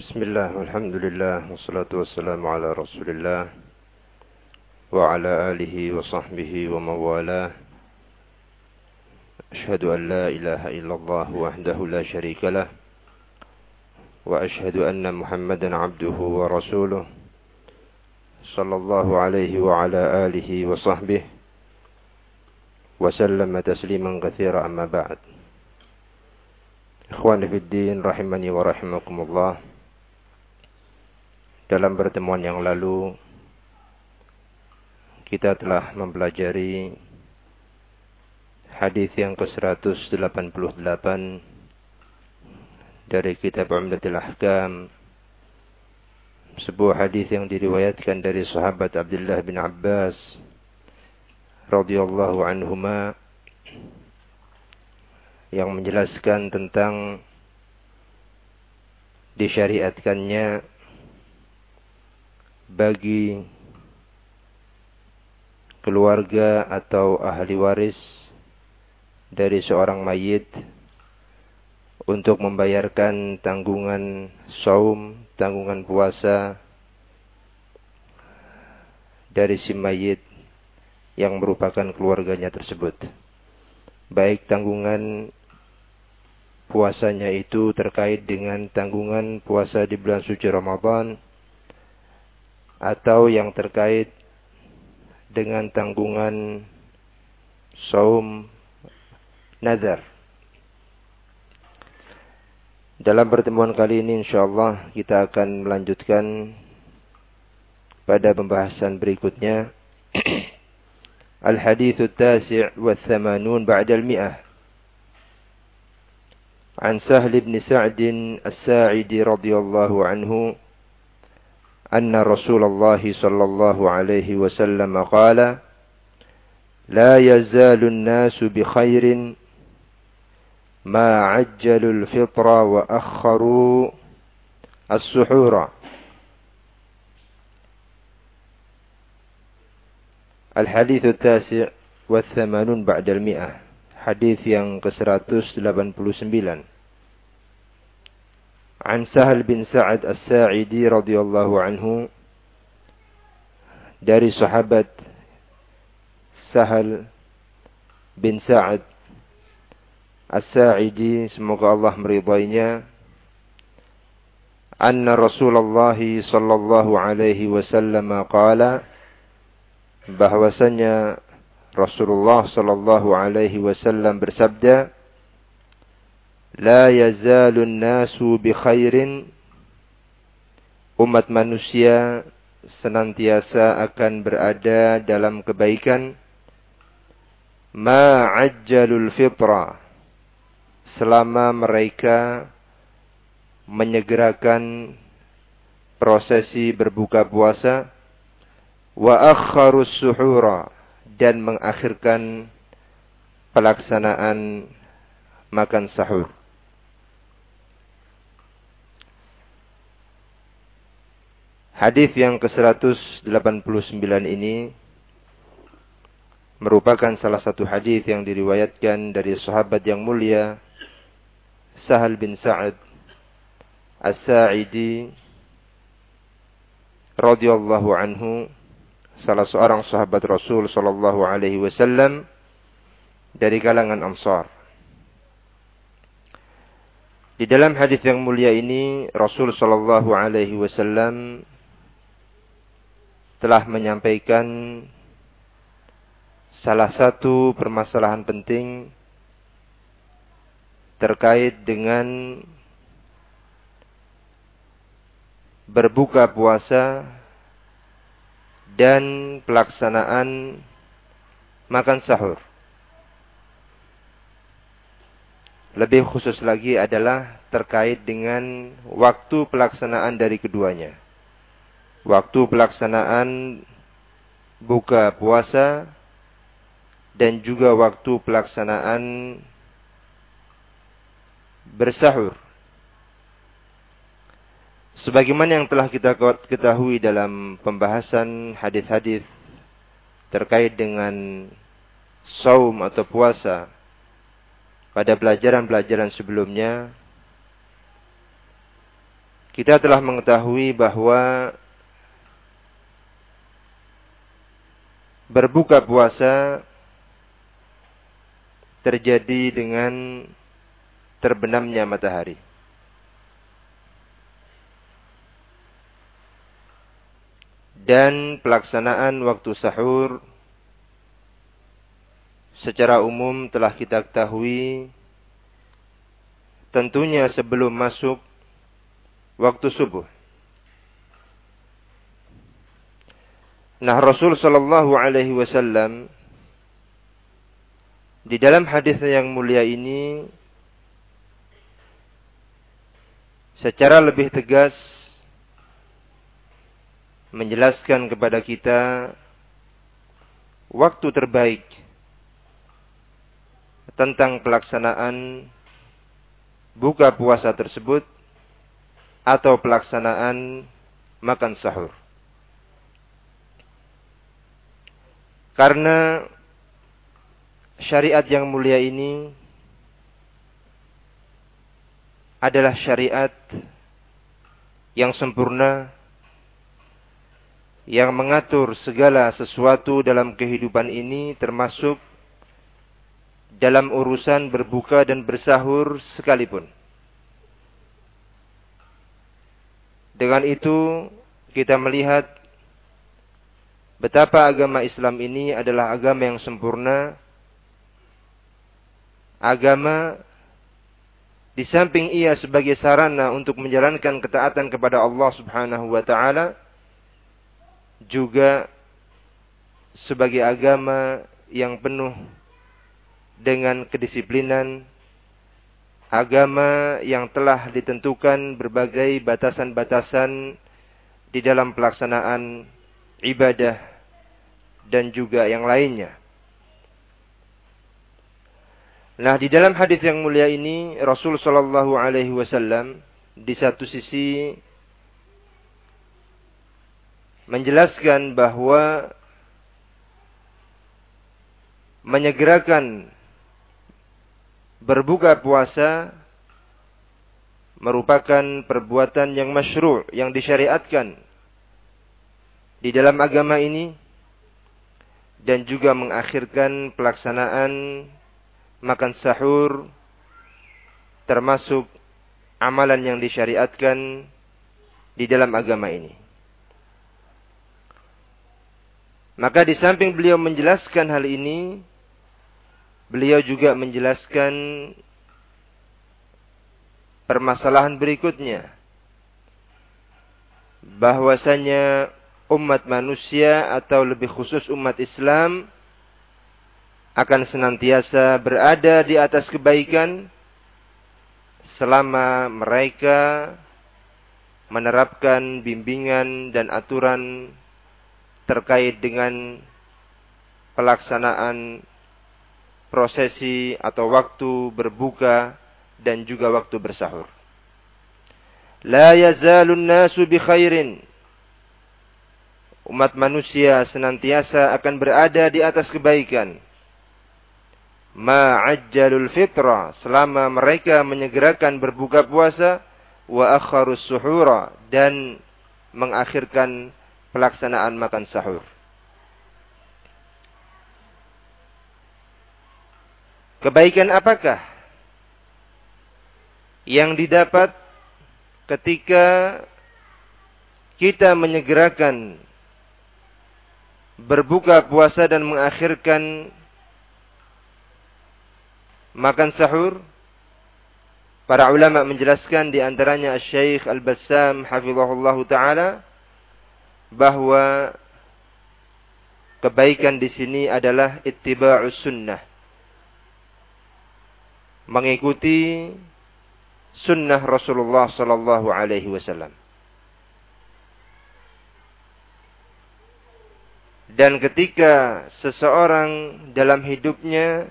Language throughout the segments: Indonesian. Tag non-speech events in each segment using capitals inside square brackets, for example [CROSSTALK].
بسم الله والحمد لله والصلاة والسلام على رسول الله وعلى آله وصحبه ومن والاه أشهد أن لا إله إلا الله وحده لا شريك له وأشهد أن محمدا عبده ورسوله صلى الله عليه وعلى آله وصحبه وسلم تسليما كثيرا أما بعد إخواني في الدين رحمني ورحمكم الله Dalam pertemuan yang lalu kita telah mempelajari hadis yang ke-188 dari kitab Umdatul Ahkam sebuah hadis yang diriwayatkan dari sahabat Abdullah bin Abbas radhiyallahu anhuma yang menjelaskan tentang disyariatkannya bagi keluarga atau ahli waris dari seorang mayit untuk membayarkan tanggungan saum, tanggungan puasa dari si mayit yang merupakan keluarganya tersebut. Baik tanggungan puasanya itu terkait dengan tanggungan puasa di bulan suci Ramadan atau yang terkait dengan tanggungan saum nazar. Dalam pertemuan kali ini insyaallah kita akan melanjutkan pada pembahasan berikutnya [CLEARS THROAT] Al-Hadithu Tasi' wa Thamanun Ba'da Al-Mi'ah عن سهل بن سعد الساعدي رضي الله عنه أن رسول الله صلى الله عليه وسلم قال لا يزال الناس بخير ما عجلوا الفطر وأخروا السحور. الحديث التاسع والثمانون بعد المئة حديث yang ke-189 عن سهل bin Sa'ad As-Sa'idi radhiyallahu anhu dari sahabat Sahal bin Sa'ad As-Sa'idi semoga Allah meridainya anna Rasulullah sallallahu alaihi wasallam qala bahwasanya Rasulullah sallallahu alaihi wasallam bersabda La yazalun nasu bi Umat manusia senantiasa akan berada dalam kebaikan. Ma'ajjalul fitra. Selama mereka menyegerakan prosesi berbuka puasa. Wa akharus suhura. Dan mengakhirkan pelaksanaan makan sahur. Hadis yang ke-189 ini merupakan salah satu hadis yang diriwayatkan dari sahabat yang mulia Sahal bin Sa'ad As-Sa'idi radhiyallahu anhu salah seorang sahabat Rasul sallallahu alaihi wasallam dari kalangan Ansar. Di dalam hadis yang mulia ini Rasul sallallahu alaihi wasallam telah menyampaikan salah satu permasalahan penting terkait dengan berbuka puasa dan pelaksanaan makan sahur. Lebih khusus lagi adalah terkait dengan waktu pelaksanaan dari keduanya waktu pelaksanaan buka puasa dan juga waktu pelaksanaan bersahur. Sebagaimana yang telah kita ketahui dalam pembahasan hadis-hadis terkait dengan saum atau puasa pada pelajaran-pelajaran sebelumnya kita telah mengetahui bahwa berbuka puasa terjadi dengan terbenamnya matahari. Dan pelaksanaan waktu sahur secara umum telah kita ketahui tentunya sebelum masuk waktu subuh. Nah Rasul Shallallahu Alaihi Wasallam di dalam hadis yang mulia ini secara lebih tegas menjelaskan kepada kita waktu terbaik tentang pelaksanaan buka puasa tersebut atau pelaksanaan makan sahur. Karena syariat yang mulia ini adalah syariat yang sempurna yang mengatur segala sesuatu dalam kehidupan ini termasuk dalam urusan berbuka dan bersahur sekalipun. Dengan itu kita melihat betapa agama Islam ini adalah agama yang sempurna. Agama di samping ia sebagai sarana untuk menjalankan ketaatan kepada Allah Subhanahu wa taala juga sebagai agama yang penuh dengan kedisiplinan agama yang telah ditentukan berbagai batasan-batasan di dalam pelaksanaan ibadah dan juga yang lainnya. Nah, di dalam hadis yang mulia ini Rasul Shallallahu alaihi wasallam di satu sisi menjelaskan bahwa menyegerakan berbuka puasa merupakan perbuatan yang masyru' yang disyariatkan di dalam agama ini dan juga mengakhirkan pelaksanaan makan sahur termasuk amalan yang disyariatkan di dalam agama ini. Maka di samping beliau menjelaskan hal ini, beliau juga menjelaskan permasalahan berikutnya. Bahwasanya umat manusia atau lebih khusus umat Islam akan senantiasa berada di atas kebaikan selama mereka menerapkan bimbingan dan aturan terkait dengan pelaksanaan prosesi atau waktu berbuka dan juga waktu bersahur. La yazalun nasu bi khairin. Umat manusia senantiasa akan berada di atas kebaikan. Ma'ajjalul fitra selama mereka menyegerakan berbuka puasa wa akharus suhura dan mengakhirkan pelaksanaan makan sahur. Kebaikan apakah yang didapat ketika kita menyegerakan berbuka puasa dan mengakhirkan makan sahur? Para ulama menjelaskan di antaranya Syekh Al-Bassam hafizahullah taala bahwa kebaikan di sini adalah ittiba'us sunnah mengikuti sunnah Rasulullah sallallahu alaihi wasallam. Dan ketika seseorang dalam hidupnya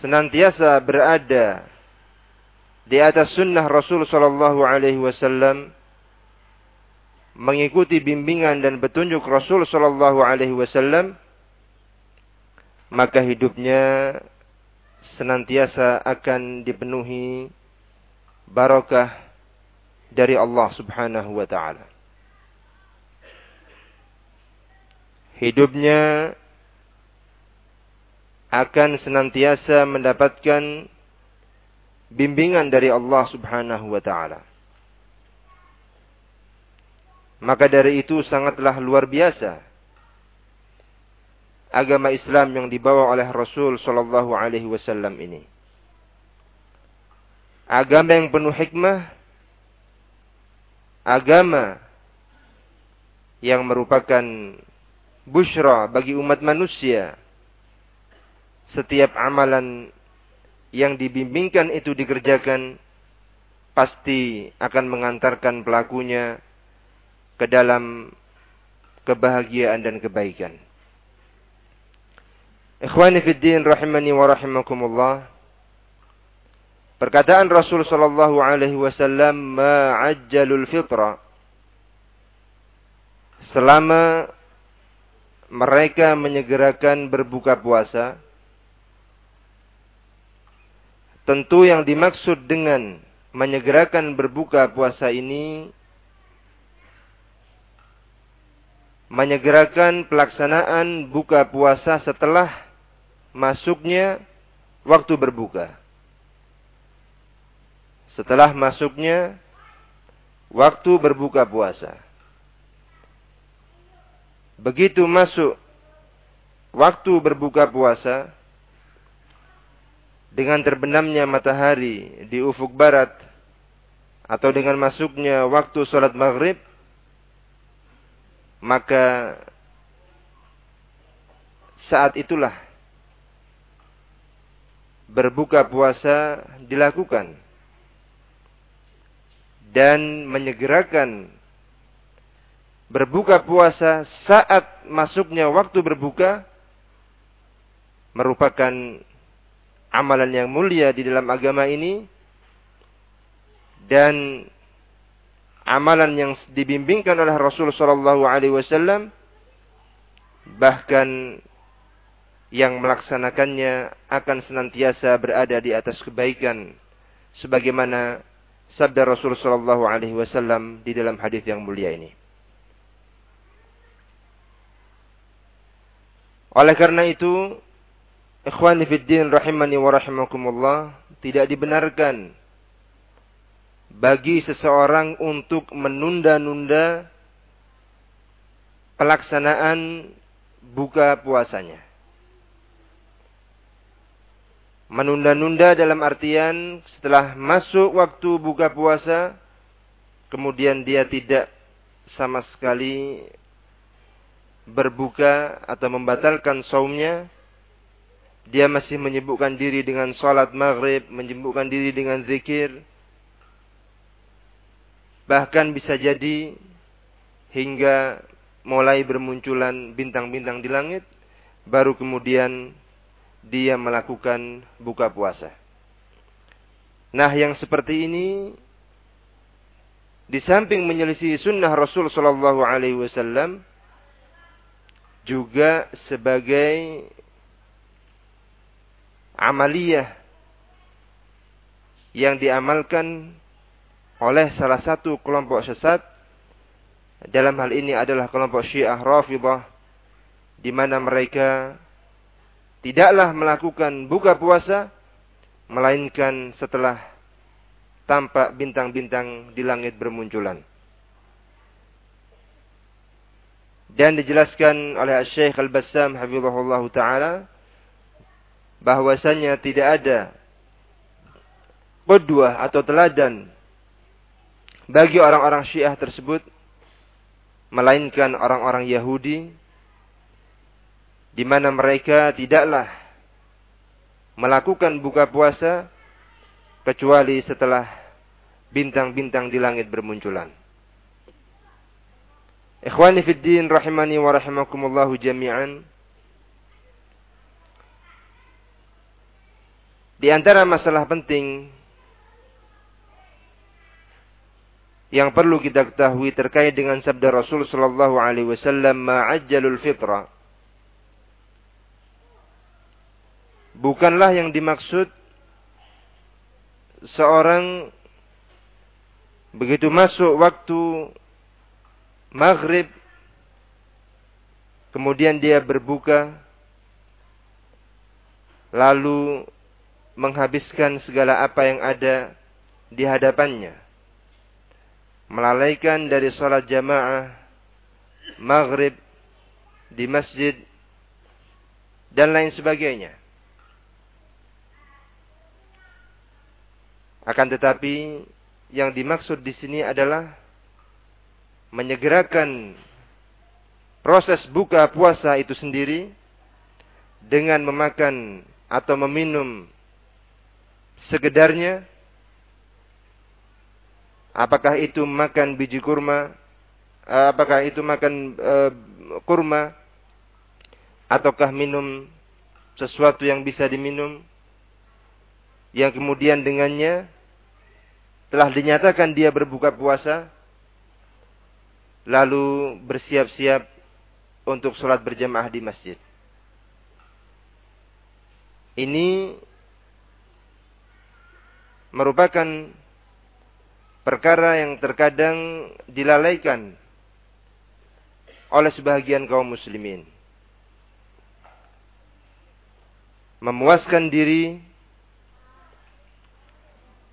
senantiasa berada di atas sunnah Rasul sallallahu alaihi wasallam mengikuti bimbingan dan petunjuk Rasul sallallahu alaihi wasallam maka hidupnya senantiasa akan dipenuhi barokah dari Allah Subhanahu wa taala. Hidupnya akan senantiasa mendapatkan bimbingan dari Allah Subhanahu wa taala. Maka dari itu sangatlah luar biasa agama Islam yang dibawa oleh Rasul sallallahu alaihi wasallam ini. Agama yang penuh hikmah, agama yang merupakan bushra bagi umat manusia setiap amalan yang dibimbingkan itu dikerjakan pasti akan mengantarkan pelakunya ke dalam kebahagiaan dan kebaikan. Ikhwani fid din rahimani wa rahimakumullah. Perkataan Rasul sallallahu alaihi wasallam ma'ajjalul fitra. Selama mereka menyegerakan berbuka puasa, Tentu yang dimaksud dengan menyegerakan berbuka puasa ini menyegerakan pelaksanaan buka puasa setelah masuknya waktu berbuka. Setelah masuknya waktu berbuka puasa. Begitu masuk waktu berbuka puasa, dengan terbenamnya matahari di ufuk barat atau dengan masuknya waktu sholat maghrib maka saat itulah berbuka puasa dilakukan dan menyegerakan berbuka puasa saat masuknya waktu berbuka merupakan amalan yang mulia di dalam agama ini dan amalan yang dibimbingkan oleh Rasul sallallahu alaihi wasallam bahkan yang melaksanakannya akan senantiasa berada di atas kebaikan sebagaimana sabda Rasul sallallahu alaihi wasallam di dalam hadis yang mulia ini. Oleh karena itu, Ikhwani fiddin rahimani wa rahimakumullah. Tidak dibenarkan bagi seseorang untuk menunda-nunda pelaksanaan buka puasanya. Menunda-nunda dalam artian setelah masuk waktu buka puasa, kemudian dia tidak sama sekali berbuka atau membatalkan saumnya, dia masih menyibukkan diri dengan sholat maghrib, menyibukkan diri dengan zikir. Bahkan bisa jadi hingga mulai bermunculan bintang-bintang di langit, baru kemudian dia melakukan buka puasa. Nah, yang seperti ini di samping menyelisih sunnah Rasul Shallallahu Alaihi Wasallam juga sebagai amaliyah yang diamalkan oleh salah satu kelompok sesat dalam hal ini adalah kelompok Syiah Rafidah di mana mereka tidaklah melakukan buka puasa melainkan setelah tampak bintang-bintang di langit bermunculan. Dan dijelaskan oleh Syekh Al-Bassam hafizahullah taala bahwasanya tidak ada kedua atau teladan bagi orang-orang Syiah tersebut melainkan orang-orang Yahudi di mana mereka tidaklah melakukan buka puasa kecuali setelah bintang-bintang di langit bermunculan. Ikhwani fid din rahimani wa rahimakumullahu jami'an. Di antara masalah penting yang perlu kita ketahui terkait dengan sabda Rasul sallallahu alaihi wasallam ma'ajjalul fitra bukanlah yang dimaksud seorang Begitu masuk waktu maghrib, kemudian dia berbuka, lalu menghabiskan segala apa yang ada di hadapannya. Melalaikan dari sholat jamaah, maghrib, di masjid, dan lain sebagainya. Akan tetapi yang dimaksud di sini adalah menyegerakan proses buka puasa itu sendiri dengan memakan atau meminum segedarnya. Apakah itu makan biji kurma? Apakah itu makan uh, kurma? Ataukah minum sesuatu yang bisa diminum? Yang kemudian dengannya telah dinyatakan dia berbuka puasa, lalu bersiap-siap untuk sholat berjamaah di masjid. Ini merupakan perkara yang terkadang dilalaikan oleh sebagian kaum muslimin. Memuaskan diri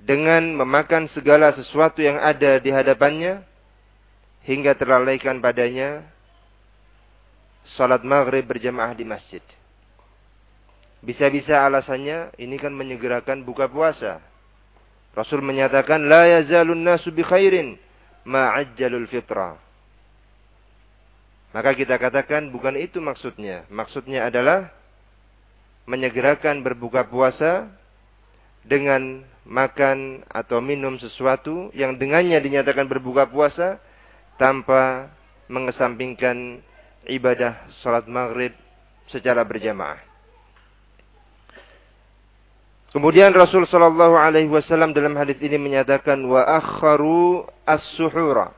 dengan memakan segala sesuatu yang ada di hadapannya hingga terlalaikan padanya salat maghrib berjamaah di masjid. Bisa-bisa alasannya ini kan menyegerakan buka puasa. Rasul menyatakan la yazalun nasu bi khairin ma'ajjalul fitra. Maka kita katakan bukan itu maksudnya. Maksudnya adalah menyegerakan berbuka puasa dengan makan atau minum sesuatu yang dengannya dinyatakan berbuka puasa tanpa mengesampingkan ibadah salat maghrib secara berjamaah. Kemudian Rasul Shallallahu Alaihi Wasallam dalam hadis ini menyatakan wa akharu as-suhura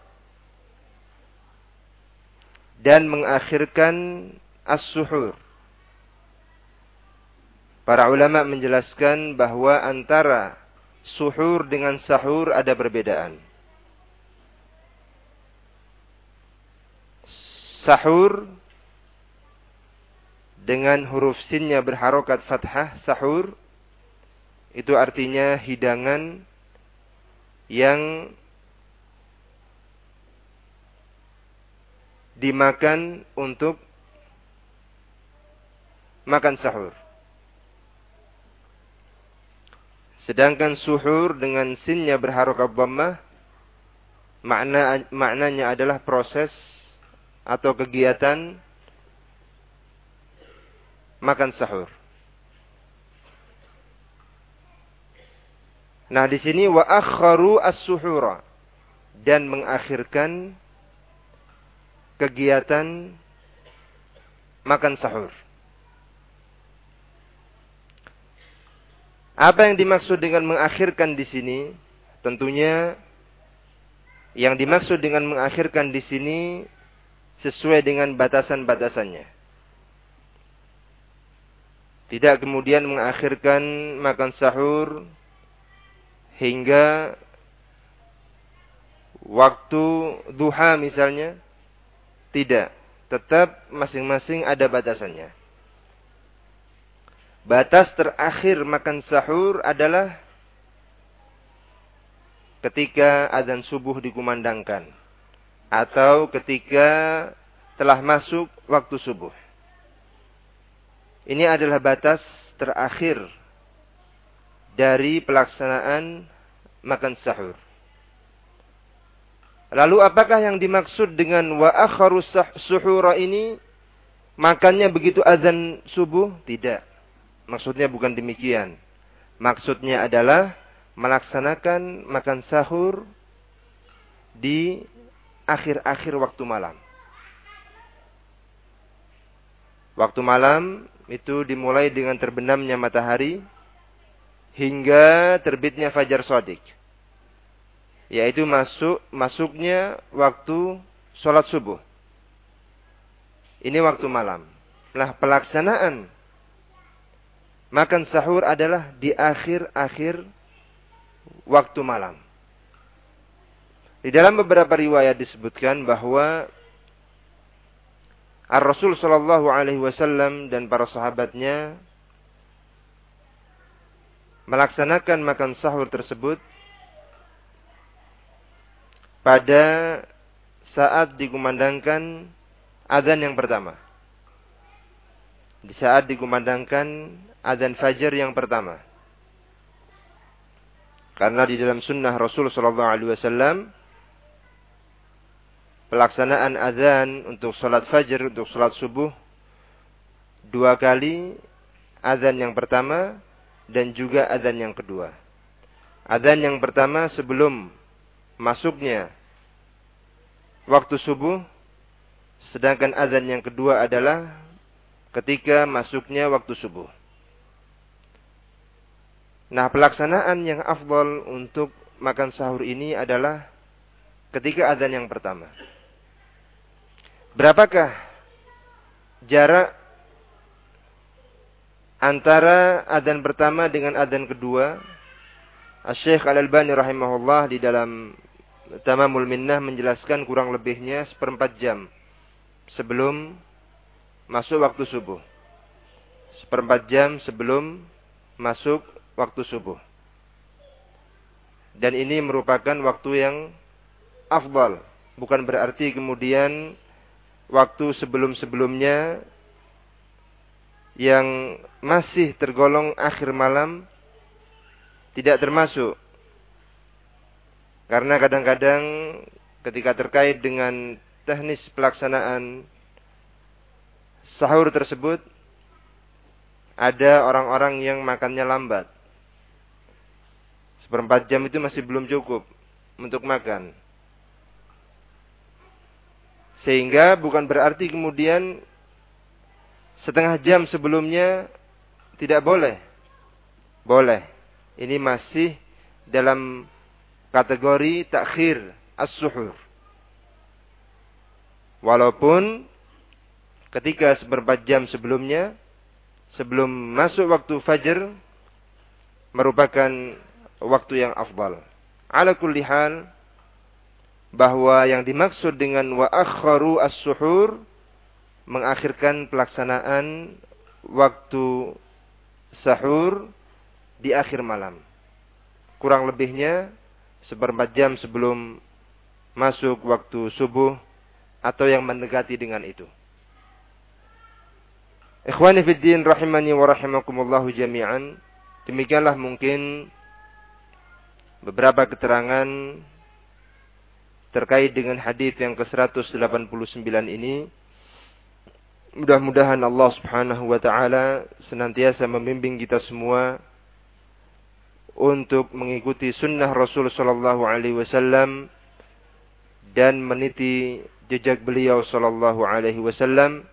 dan mengakhirkan as-suhur. Para ulama menjelaskan bahwa antara suhur dengan sahur ada perbedaan. Sahur dengan huruf sinnya berharokat fathah sahur itu artinya hidangan yang dimakan untuk makan sahur. Sedangkan suhur dengan sinnya berharokat dhammah makna maknanya adalah proses atau kegiatan makan sahur. Nah, di sini wa akharu as-suhura dan mengakhirkan kegiatan makan sahur. Apa yang dimaksud dengan mengakhirkan di sini? Tentunya yang dimaksud dengan mengakhirkan di sini sesuai dengan batasan-batasannya. Tidak kemudian mengakhirkan makan sahur hingga waktu duha misalnya. Tidak. Tetap masing-masing ada batasannya. Batas terakhir makan sahur adalah ketika azan subuh dikumandangkan atau ketika telah masuk waktu subuh. Ini adalah batas terakhir dari pelaksanaan makan sahur. Lalu apakah yang dimaksud dengan wa akharu suhura ini? Makannya begitu azan subuh? Tidak. Maksudnya bukan demikian. Maksudnya adalah melaksanakan makan sahur di akhir-akhir waktu malam. Waktu malam itu dimulai dengan terbenamnya matahari hingga terbitnya fajar sodik. Yaitu masuk masuknya waktu sholat subuh. Ini waktu malam. Nah pelaksanaan makan sahur adalah di akhir-akhir waktu malam. Di dalam beberapa riwayat disebutkan bahwa Ar-Rasul Shallallahu Alaihi Wasallam dan para sahabatnya melaksanakan makan sahur tersebut pada saat dikumandangkan adzan yang pertama. Di saat dikumandangkan adzan fajar yang pertama. Karena di dalam sunnah Rasul Shallallahu Alaihi Wasallam pelaksanaan azan untuk sholat fajar, untuk sholat subuh, dua kali azan yang pertama dan juga azan yang kedua. Azan yang pertama sebelum masuknya waktu subuh, sedangkan azan yang kedua adalah ketika masuknya waktu subuh. Nah, pelaksanaan yang afdol untuk makan sahur ini adalah ketika azan yang pertama. Berapakah jarak antara adzan pertama dengan adzan kedua? Syekh Al-Albani rahimahullah di dalam Tamamul Minnah menjelaskan kurang lebihnya seperempat jam sebelum masuk waktu subuh. Seperempat jam sebelum masuk waktu subuh. Dan ini merupakan waktu yang afdal. Bukan berarti kemudian waktu sebelum-sebelumnya yang masih tergolong akhir malam tidak termasuk. Karena kadang-kadang ketika terkait dengan teknis pelaksanaan sahur tersebut ada orang-orang yang makannya lambat. Seperempat jam itu masih belum cukup untuk makan. Sehingga bukan berarti kemudian setengah jam sebelumnya tidak boleh. Boleh. Ini masih dalam kategori takhir as-suhur. Walaupun ketika seperempat jam sebelumnya, sebelum masuk waktu fajar, merupakan waktu yang afdal. Ala kulli hal, bahwa yang dimaksud dengan wa akharu as-suhur mengakhirkan pelaksanaan waktu sahur di akhir malam. Kurang lebihnya seperempat jam sebelum masuk waktu subuh atau yang mendekati dengan itu. Ikhwani fid din rahimani wa rahimakumullahu jami'an. Demikianlah mungkin beberapa keterangan terkait dengan hadis yang ke-189 ini mudah-mudahan Allah Subhanahu wa taala senantiasa membimbing kita semua untuk mengikuti sunnah Rasul sallallahu alaihi wasallam dan meniti jejak beliau sallallahu alaihi wasallam.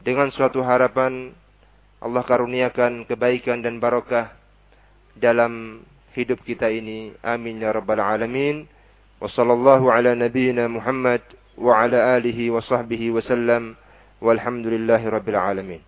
Dengan suatu harapan Allah karuniakan kebaikan dan barakah dalam hidup kita ini. Amin ya rabbal alamin وصلى الله على نبينا محمد وعلى آله وصحبه وسلم والحمد لله رب العالمين.